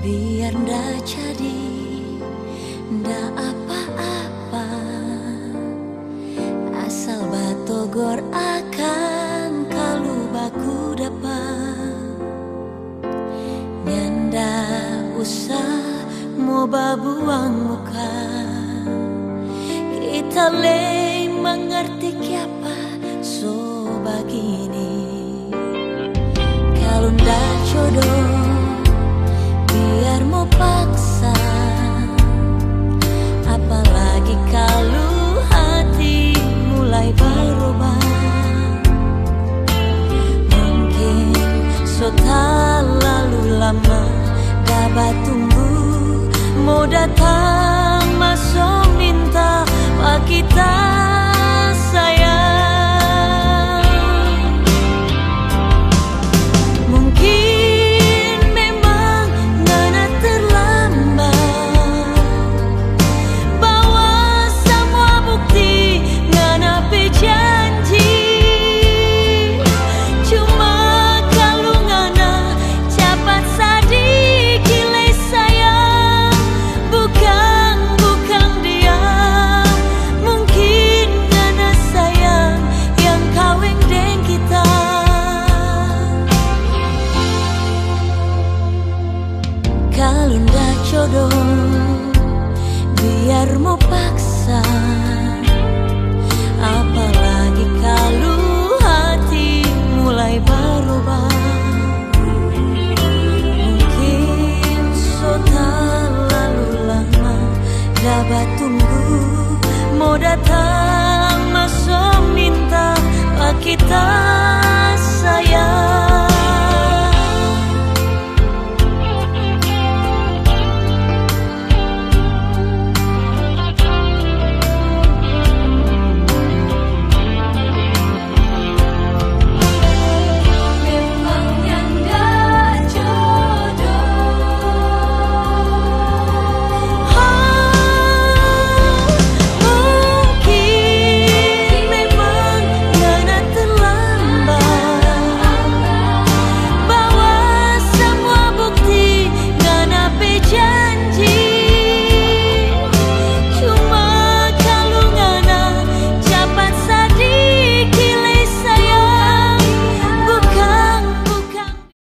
Biar ndak jadi ndak apa-apa. Asal batogor akan kalau baku dapat. Nyanda usah mau babuang muka. Kita le mengerti kiapa so begini Kalau ndak jodoh Dapat tunggu Mau datang Kalau ndak jodoh biar mau paksa. Apalagi kalau hati mulai berubah. Mungkin so terlalu lama Dapat tunggu. Mau datang masuk minta Pak kita